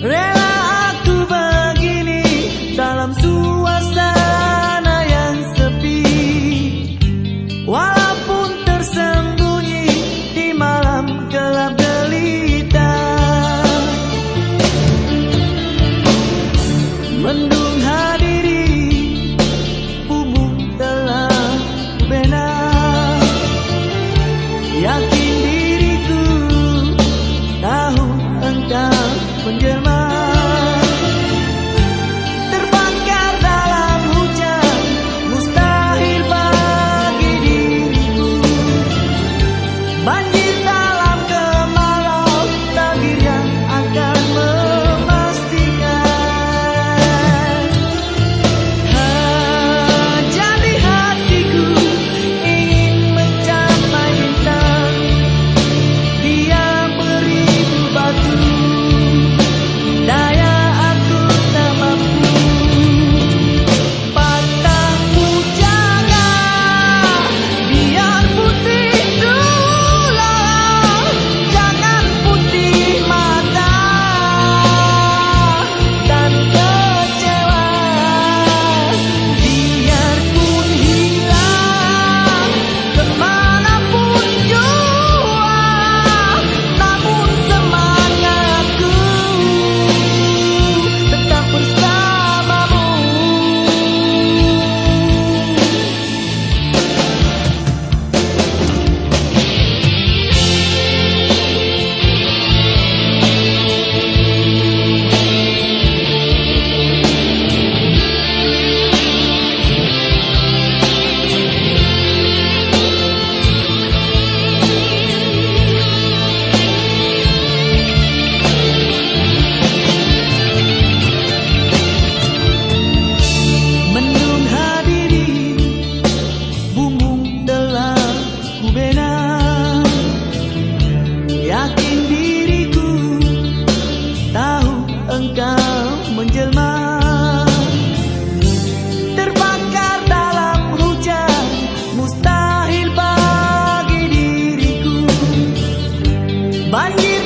Yeah. 满意